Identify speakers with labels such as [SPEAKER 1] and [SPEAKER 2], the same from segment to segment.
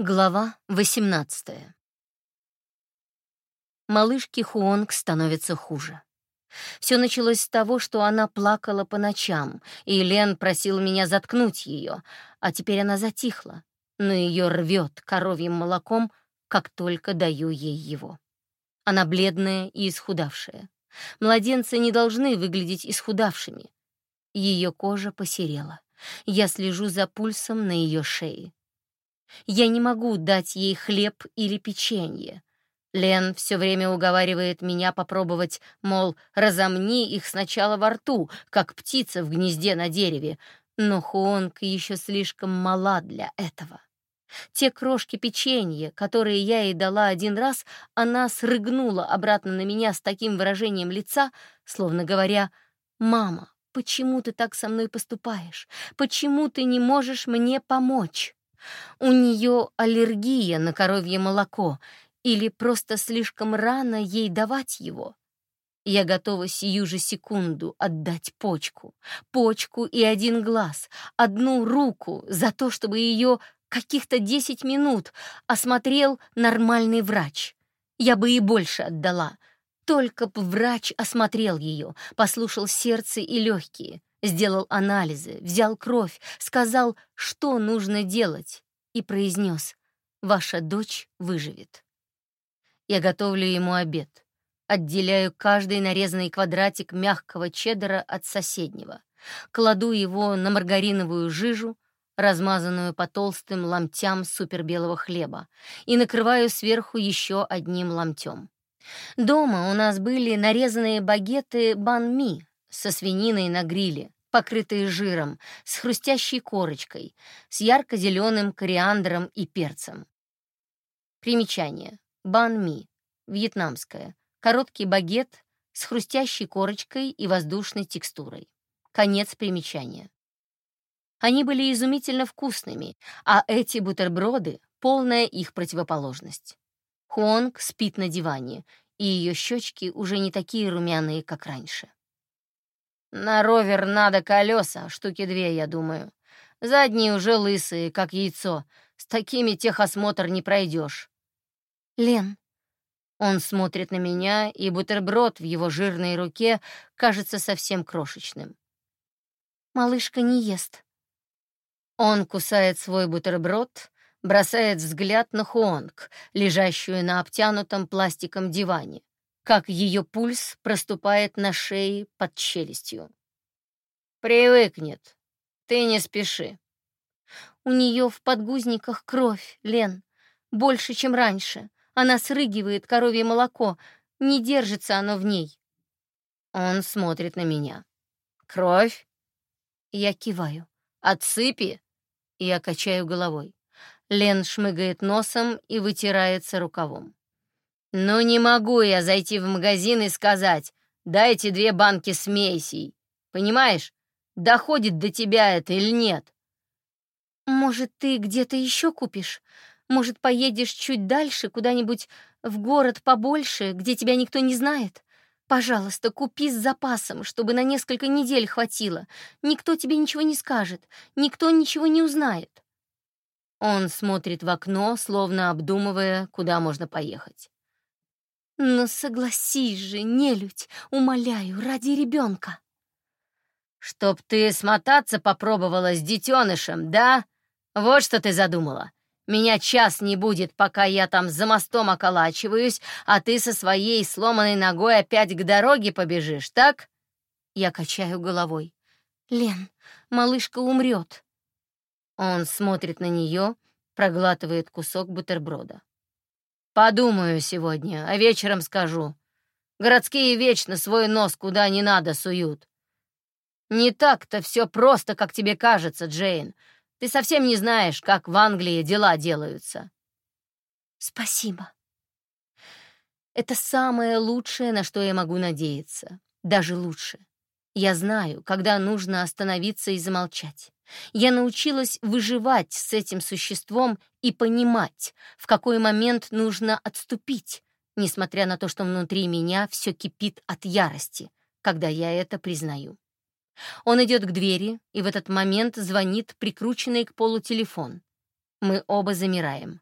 [SPEAKER 1] Глава 18 Малышке Хуонг становится хуже. Все началось с того, что она плакала по ночам, и Лен просил меня заткнуть ее, а теперь она затихла, но ее рвет коровьим молоком, как только даю ей его. Она бледная и исхудавшая. Младенцы не должны выглядеть исхудавшими. Ее кожа посерела. Я слежу за пульсом на ее шее. Я не могу дать ей хлеб или печенье. Лен все время уговаривает меня попробовать, мол, разомни их сначала во рту, как птица в гнезде на дереве, но Хуонг еще слишком мала для этого. Те крошки печенья, которые я ей дала один раз, она срыгнула обратно на меня с таким выражением лица, словно говоря, «Мама, почему ты так со мной поступаешь? Почему ты не можешь мне помочь?» У нее аллергия на коровье молоко или просто слишком рано ей давать его. Я готова сию же секунду отдать почку, почку и один глаз, одну руку за то, чтобы ее каких-то десять минут осмотрел нормальный врач. Я бы и больше отдала, только б врач осмотрел ее, послушал сердце и легкие, сделал анализы, взял кровь, сказал, что нужно делать, и произнес «Ваша дочь выживет». Я готовлю ему обед. Отделяю каждый нарезанный квадратик мягкого чеддера от соседнего. Кладу его на маргариновую жижу, размазанную по толстым ломтям супербелого хлеба, и накрываю сверху еще одним ломтем. Дома у нас были нарезанные багеты бан-ми со свининой на гриле, покрытые жиром, с хрустящей корочкой, с ярко-зеленым кориандром и перцем. Примечание. Бан-ми. Вьетнамское. Короткий багет с хрустящей корочкой и воздушной текстурой. Конец примечания. Они были изумительно вкусными, а эти бутерброды — полная их противоположность. Хуонг спит на диване, и ее щечки уже не такие румяные, как раньше. На ровер надо колеса, штуки две, я думаю. Задние уже лысые, как яйцо. С такими техосмотр не пройдешь. Лен. Он смотрит на меня, и бутерброд в его жирной руке кажется совсем крошечным. Малышка не ест. Он кусает свой бутерброд, бросает взгляд на Хуонг, лежащую на обтянутом пластиком диване как ее пульс проступает на шее под челюстью. «Привыкнет. Ты не спеши». У нее в подгузниках кровь, Лен. Больше, чем раньше. Она срыгивает коровье молоко. Не держится оно в ней. Он смотрит на меня. «Кровь?» Я киваю. «Отсыпи?» Я качаю головой. Лен шмыгает носом и вытирается рукавом. «Ну не могу я зайти в магазин и сказать, дайте две банки смесей. Понимаешь, доходит до тебя это или нет?» «Может, ты где-то еще купишь? Может, поедешь чуть дальше, куда-нибудь в город побольше, где тебя никто не знает? Пожалуйста, купи с запасом, чтобы на несколько недель хватило. Никто тебе ничего не скажет, никто ничего не узнает». Он смотрит в окно, словно обдумывая, куда можно поехать. Но согласись же, нелюдь, умоляю, ради ребенка. Чтоб ты смотаться попробовала с детенышем, да? Вот что ты задумала. Меня час не будет, пока я там за мостом околачиваюсь, а ты со своей сломанной ногой опять к дороге побежишь, так? Я качаю головой. Лен, малышка умрет. Он смотрит на нее, проглатывает кусок бутерброда. Подумаю сегодня, а вечером скажу. Городские вечно свой нос куда не надо суют. Не так-то все просто, как тебе кажется, Джейн. Ты совсем не знаешь, как в Англии дела делаются. Спасибо. Это самое лучшее, на что я могу надеяться. Даже лучше. Я знаю, когда нужно остановиться и замолчать. Я научилась выживать с этим существом и понимать, в какой момент нужно отступить, несмотря на то, что внутри меня все кипит от ярости, когда я это признаю. Он идет к двери, и в этот момент звонит прикрученный к полу телефон. Мы оба замираем.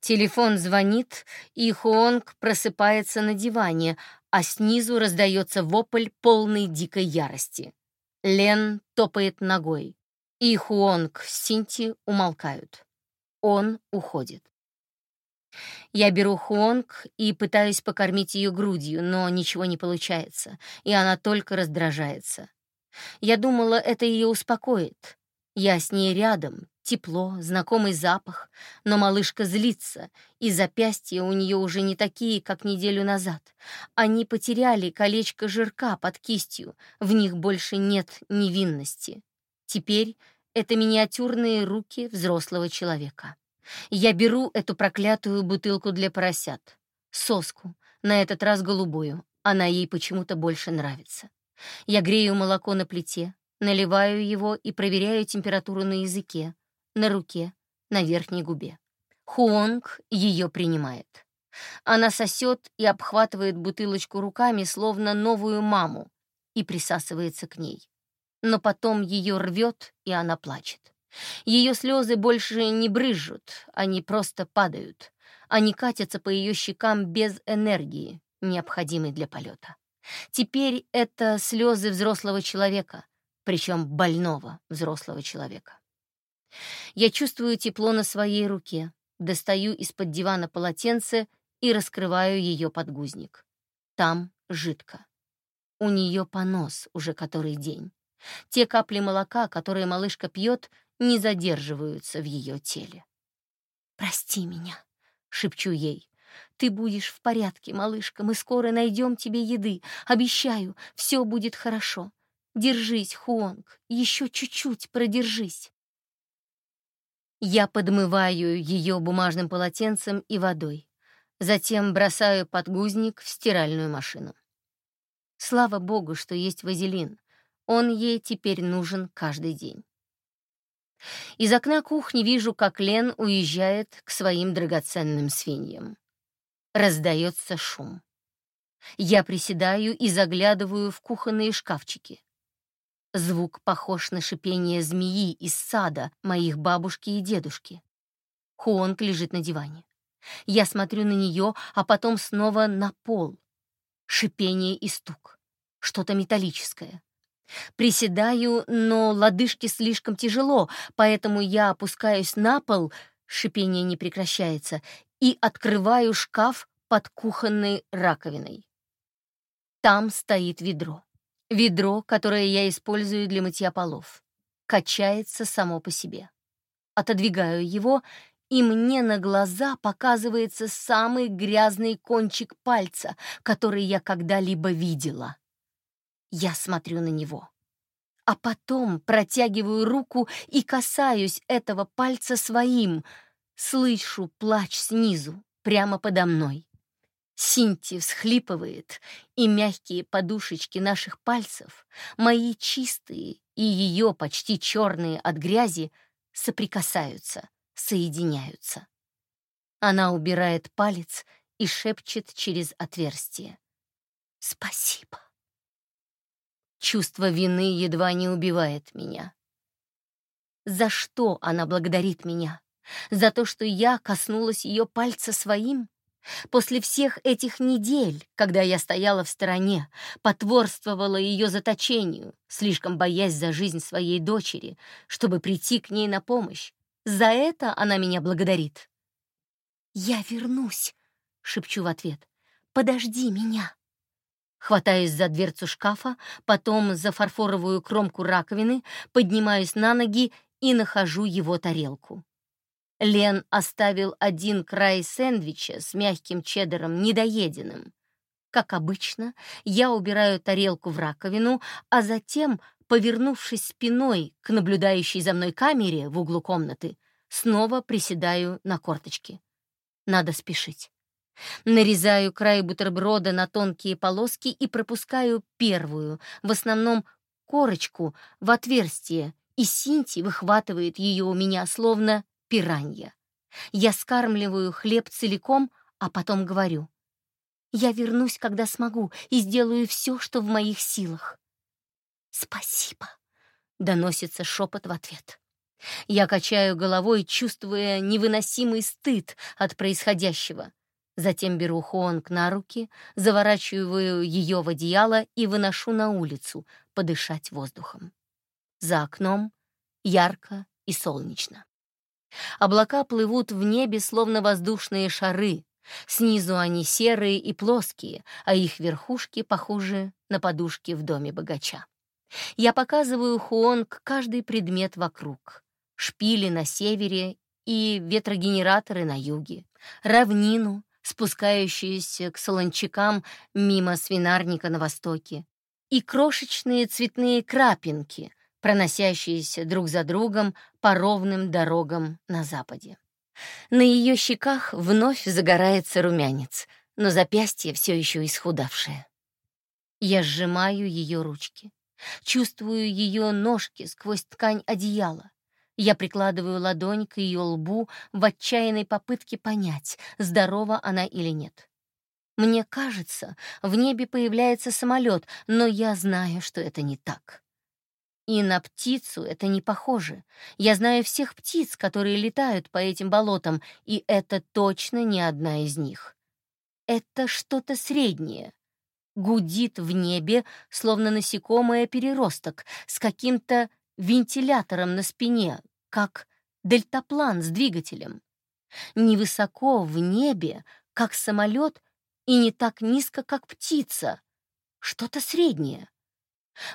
[SPEAKER 1] Телефон звонит, и Хуонг просыпается на диване, а снизу раздается вопль полной дикой ярости. Лен топает ногой, и Хуонг с Синти умолкают. Он уходит. Я беру Хуонг и пытаюсь покормить ее грудью, но ничего не получается, и она только раздражается. Я думала, это ее успокоит. Я с ней рядом, тепло, знакомый запах, но малышка злится, и запястья у нее уже не такие, как неделю назад. Они потеряли колечко жирка под кистью, в них больше нет невинности. Теперь это миниатюрные руки взрослого человека. Я беру эту проклятую бутылку для поросят. Соску, на этот раз голубую. Она ей почему-то больше нравится. Я грею молоко на плите, наливаю его и проверяю температуру на языке, на руке, на верхней губе. Хуонг ее принимает. Она сосет и обхватывает бутылочку руками, словно новую маму, и присасывается к ней. Но потом ее рвет, и она плачет. Ее слезы больше не брызжут, они просто падают. Они катятся по ее щекам без энергии, необходимой для полета. Теперь это слезы взрослого человека, причем больного взрослого человека. Я чувствую тепло на своей руке, достаю из-под дивана полотенце и раскрываю ее подгузник. Там жидко. У нее понос уже который день. Те капли молока, которые малышка пьет, не задерживаются в ее теле. «Прости меня», — шепчу ей. «Ты будешь в порядке, малышка, мы скоро найдем тебе еды. Обещаю, все будет хорошо. Держись, Хуонг, еще чуть-чуть продержись». Я подмываю ее бумажным полотенцем и водой. Затем бросаю подгузник в стиральную машину. Слава богу, что есть вазелин. Он ей теперь нужен каждый день. Из окна кухни вижу, как Лен уезжает к своим драгоценным свиньям. Раздается шум. Я приседаю и заглядываю в кухонные шкафчики. Звук похож на шипение змеи из сада моих бабушки и дедушки. Хуонг лежит на диване. Я смотрю на нее, а потом снова на пол. Шипение и стук. Что-то металлическое. Приседаю, но лодыжки слишком тяжело, поэтому я опускаюсь на пол, шипение не прекращается, и открываю шкаф под кухонной раковиной. Там стоит ведро. Ведро, которое я использую для мытья полов. Качается само по себе. Отодвигаю его, и мне на глаза показывается самый грязный кончик пальца, который я когда-либо видела. Я смотрю на него. А потом протягиваю руку и касаюсь этого пальца своим. Слышу плач снизу, прямо подо мной. Синти всхлипывает, и мягкие подушечки наших пальцев, мои чистые и ее почти черные от грязи, соприкасаются, соединяются. Она убирает палец и шепчет через отверстие. «Спасибо». Чувство вины едва не убивает меня. За что она благодарит меня? За то, что я коснулась ее пальца своим? После всех этих недель, когда я стояла в стороне, потворствовала ее заточению, слишком боясь за жизнь своей дочери, чтобы прийти к ней на помощь, за это она меня благодарит. «Я вернусь», — шепчу в ответ. «Подожди меня». Хватаюсь за дверцу шкафа, потом за фарфоровую кромку раковины, поднимаюсь на ноги и нахожу его тарелку. Лен оставил один край сэндвича с мягким чеддером недоеденным. Как обычно, я убираю тарелку в раковину, а затем, повернувшись спиной к наблюдающей за мной камере в углу комнаты, снова приседаю на корточки. Надо спешить. Нарезаю край бутерброда на тонкие полоски и пропускаю первую, в основном корочку, в отверстие, и Синти выхватывает ее у меня, словно пиранья. Я скармливаю хлеб целиком, а потом говорю. Я вернусь, когда смогу, и сделаю все, что в моих силах. «Спасибо», — доносится шепот в ответ. Я качаю головой, чувствуя невыносимый стыд от происходящего. Затем беру Хуонг на руки, заворачиваю ее в одеяло и выношу на улицу подышать воздухом. За окном ярко и солнечно. Облака плывут в небе, словно воздушные шары. Снизу они серые и плоские, а их верхушки похожи на подушки в доме богача. Я показываю Хуонг каждый предмет вокруг. Шпили на севере и ветрогенераторы на юге, равнину, спускающуюся к солончакам мимо свинарника на востоке, и крошечные цветные крапинки, проносящиеся друг за другом по ровным дорогам на западе. На ее щеках вновь загорается румянец, но запястье все еще исхудавшее. Я сжимаю ее ручки, чувствую ее ножки сквозь ткань одеяла. Я прикладываю ладонь к ее лбу в отчаянной попытке понять, здорова она или нет. Мне кажется, в небе появляется самолет, но я знаю, что это не так. И на птицу это не похоже. Я знаю всех птиц, которые летают по этим болотам, и это точно не одна из них. Это что-то среднее. Гудит в небе, словно насекомое переросток, с каким-то вентилятором на спине, как дельтаплан с двигателем. Невысоко в небе, как самолет, и не так низко, как птица. Что-то среднее.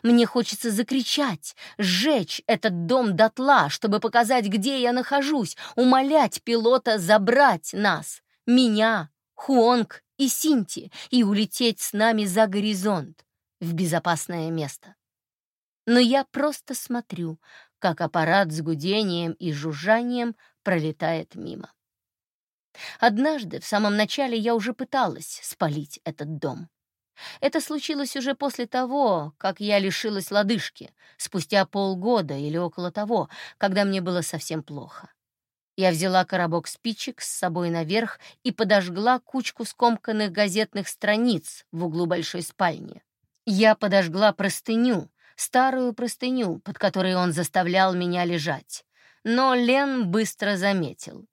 [SPEAKER 1] Мне хочется закричать, сжечь этот дом дотла, чтобы показать, где я нахожусь, умолять пилота забрать нас, меня, Хуонг и Синти, и улететь с нами за горизонт, в безопасное место. Но я просто смотрю, как аппарат с гудением и жужжанием пролетает мимо. Однажды, в самом начале, я уже пыталась спалить этот дом. Это случилось уже после того, как я лишилась лодыжки, спустя полгода или около того, когда мне было совсем плохо. Я взяла коробок спичек с собой наверх и подожгла кучку скомканных газетных страниц в углу большой спальни. Я подожгла простыню, старую простыню, под которой он заставлял меня лежать. Но Лен быстро заметил.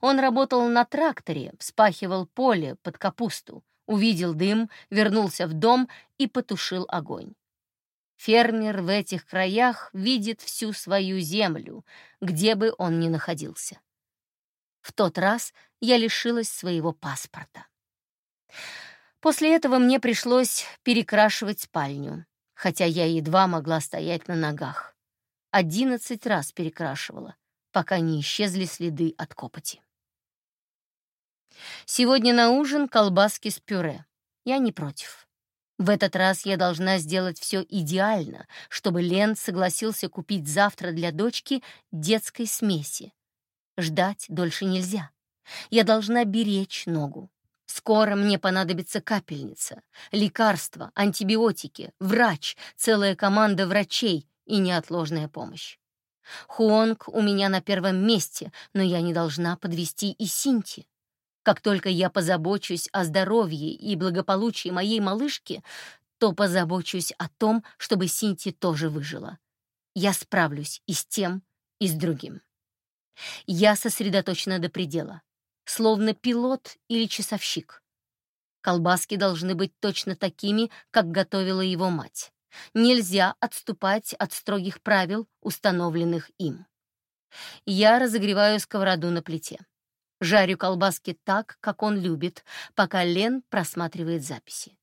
[SPEAKER 1] Он работал на тракторе, вспахивал поле под капусту, увидел дым, вернулся в дом и потушил огонь. Фермер в этих краях видит всю свою землю, где бы он ни находился. В тот раз я лишилась своего паспорта. После этого мне пришлось перекрашивать спальню, хотя я едва могла стоять на ногах. Одиннадцать раз перекрашивала, пока не исчезли следы от копоти. Сегодня на ужин колбаски с пюре. Я не против. В этот раз я должна сделать все идеально, чтобы Лен согласился купить завтра для дочки детской смеси. Ждать дольше нельзя. Я должна беречь ногу. Скоро мне понадобится капельница, лекарства, антибиотики, врач, целая команда врачей и неотложная помощь. Хуонг у меня на первом месте, но я не должна подвести и Синти. Как только я позабочусь о здоровье и благополучии моей малышки, то позабочусь о том, чтобы Синти тоже выжила. Я справлюсь и с тем, и с другим. Я сосредоточена до предела, словно пилот или часовщик. Колбаски должны быть точно такими, как готовила его мать. Нельзя отступать от строгих правил, установленных им. Я разогреваю сковороду на плите. Жарю колбаски так, как он любит, пока Лен просматривает записи.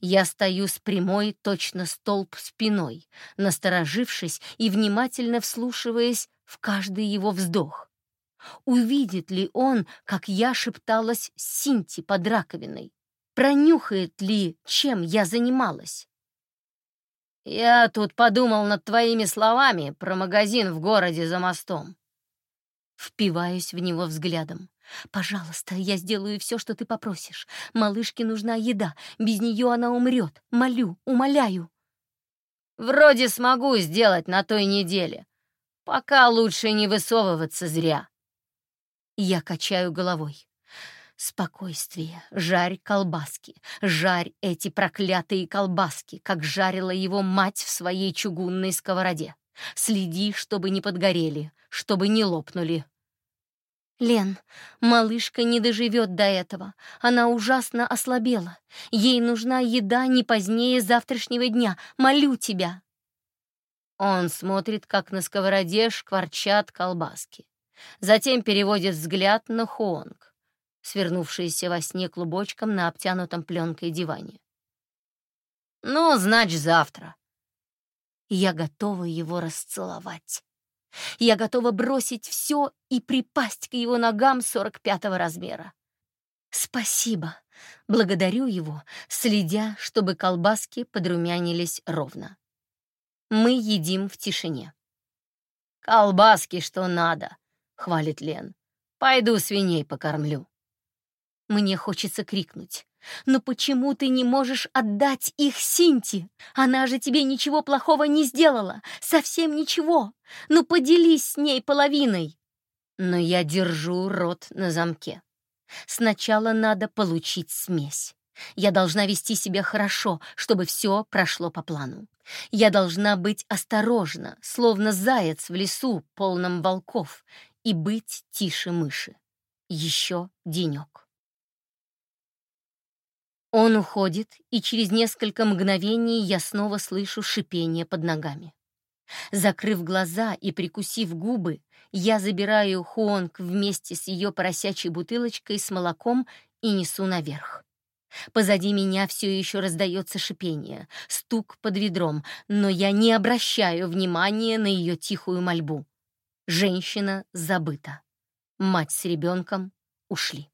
[SPEAKER 1] Я стою с прямой, точно столб спиной, насторожившись и внимательно вслушиваясь в каждый его вздох. Увидит ли он, как я шепталась с Синти под раковиной? Пронюхает ли, чем я занималась? «Я тут подумал над твоими словами про магазин в городе за мостом. Впиваюсь в него взглядом. «Пожалуйста, я сделаю все, что ты попросишь. Малышке нужна еда. Без нее она умрет. Молю, умоляю». «Вроде смогу сделать на той неделе. Пока лучше не высовываться зря». Я качаю головой. Спокойствие, жарь колбаски, жарь эти проклятые колбаски, как жарила его мать в своей чугунной сковороде. Следи, чтобы не подгорели, чтобы не лопнули. Лен, малышка не доживет до этого. Она ужасно ослабела. Ей нужна еда не позднее завтрашнего дня. Молю тебя. Он смотрит, как на сковороде шкварчат колбаски. Затем переводит взгляд на Хуонг, свернувшийся во сне клубочком на обтянутом пленкой диване. «Ну, значит, завтра». Я готова его расцеловать. Я готова бросить все и припасть к его ногам 45-го размера. Спасибо. Благодарю его, следя, чтобы колбаски подрумянились ровно. Мы едим в тишине. «Колбаски, что надо», — хвалит Лен. «Пойду свиней покормлю». Мне хочется крикнуть. «Но почему ты не можешь отдать их Синти? Она же тебе ничего плохого не сделала, совсем ничего. Ну поделись с ней половиной!» Но я держу рот на замке. Сначала надо получить смесь. Я должна вести себя хорошо, чтобы все прошло по плану. Я должна быть осторожна, словно заяц в лесу, полном волков, и быть тише мыши. Еще денек. Он уходит, и через несколько мгновений я снова слышу шипение под ногами. Закрыв глаза и прикусив губы, я забираю Хуонг вместе с ее поросячей бутылочкой с молоком и несу наверх. Позади меня все еще раздается шипение, стук под ведром, но я не обращаю внимания на ее тихую мольбу. Женщина забыта. Мать с ребенком ушли.